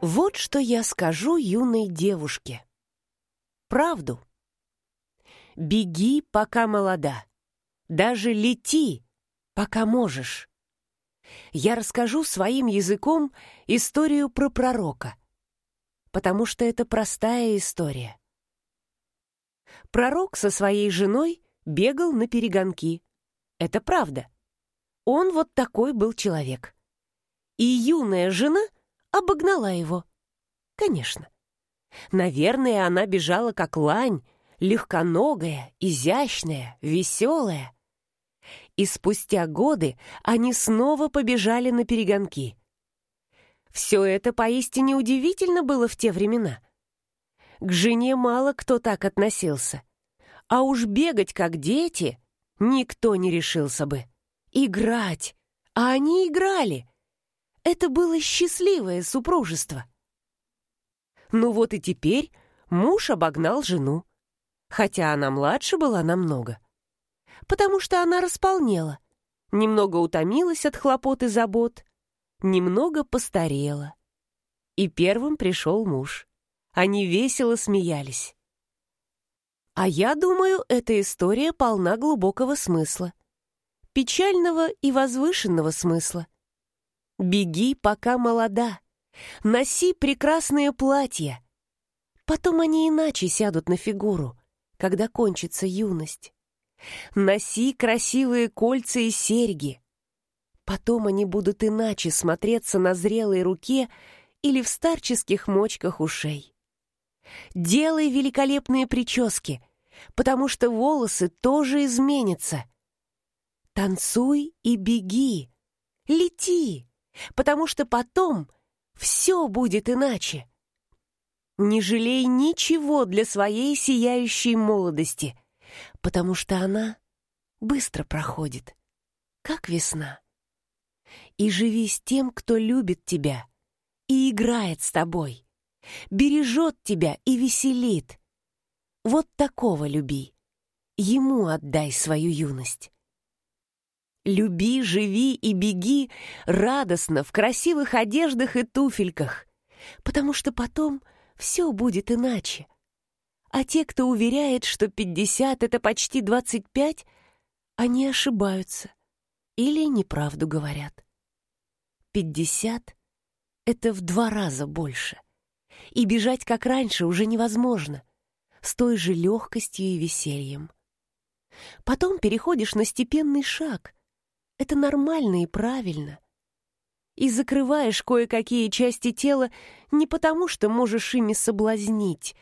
Вот что я скажу юной девушке. Правду. Беги, пока молода. Даже лети, пока можешь. Я расскажу своим языком историю про пророка, потому что это простая история. Пророк со своей женой бегал на перегонки. Это правда. Он вот такой был человек. И юная жена обогнала его. Конечно. Наверное, она бежала как лань, легконогая, изящная, веселая. И спустя годы они снова побежали на перегонки. Все это поистине удивительно было в те времена. К жене мало кто так относился. А уж бегать как дети никто не решился бы. Играть. А они играли. Это было счастливое супружество. Ну вот и теперь муж обогнал жену, хотя она младше была намного. Потому что она располнела, немного утомилась от хлопот и забот, немного постарела. И первым пришел муж. Они весело смеялись. А я думаю, эта история полна глубокого смысла. Печального и возвышенного смысла. Беги, пока молода. Носи прекрасные платья. Потом они иначе сядут на фигуру, когда кончится юность. Носи красивые кольца и серьги. Потом они будут иначе смотреться на зрелой руке или в старческих мочках ушей. Делай великолепные прически, потому что волосы тоже изменятся. Танцуй и беги, лети, потому что потом все будет иначе. Не жалей ничего для своей сияющей молодости, потому что она быстро проходит, как весна. И живи с тем, кто любит тебя и играет с тобой, бережет тебя и веселит, вот такого люби. Ему отдай свою юность. Люби, живи и беги радостно в красивых одеждах и туфельках, потому что потом все будет иначе. А те, кто уверяет, что пятьдесят — это почти двадцать пять, они ошибаются или неправду говорят. Пятьдесят — это в два раза больше, и бежать как раньше уже невозможно с той же легкостью и весельем. Потом переходишь на степенный шаг. Это нормально и правильно. И закрываешь кое-какие части тела не потому, что можешь ими соблазнить,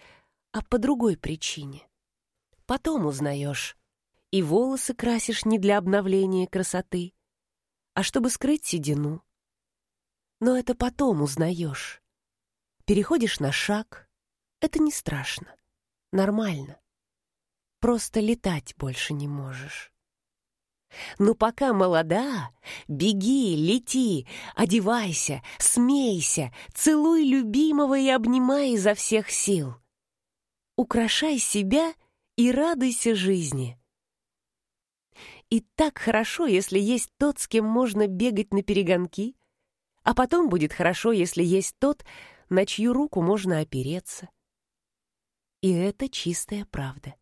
а по другой причине. Потом узнаешь. И волосы красишь не для обновления красоты, а чтобы скрыть седину. Но это потом узнаешь. Переходишь на шаг — это не страшно. Нормально. Просто летать больше не можешь. Но пока молода, беги, лети, одевайся, смейся, целуй любимого и обнимай изо всех сил. Украшай себя и радуйся жизни. И так хорошо, если есть тот, с кем можно бегать на перегонки, а потом будет хорошо, если есть тот, на чью руку можно опереться. И это чистая правда.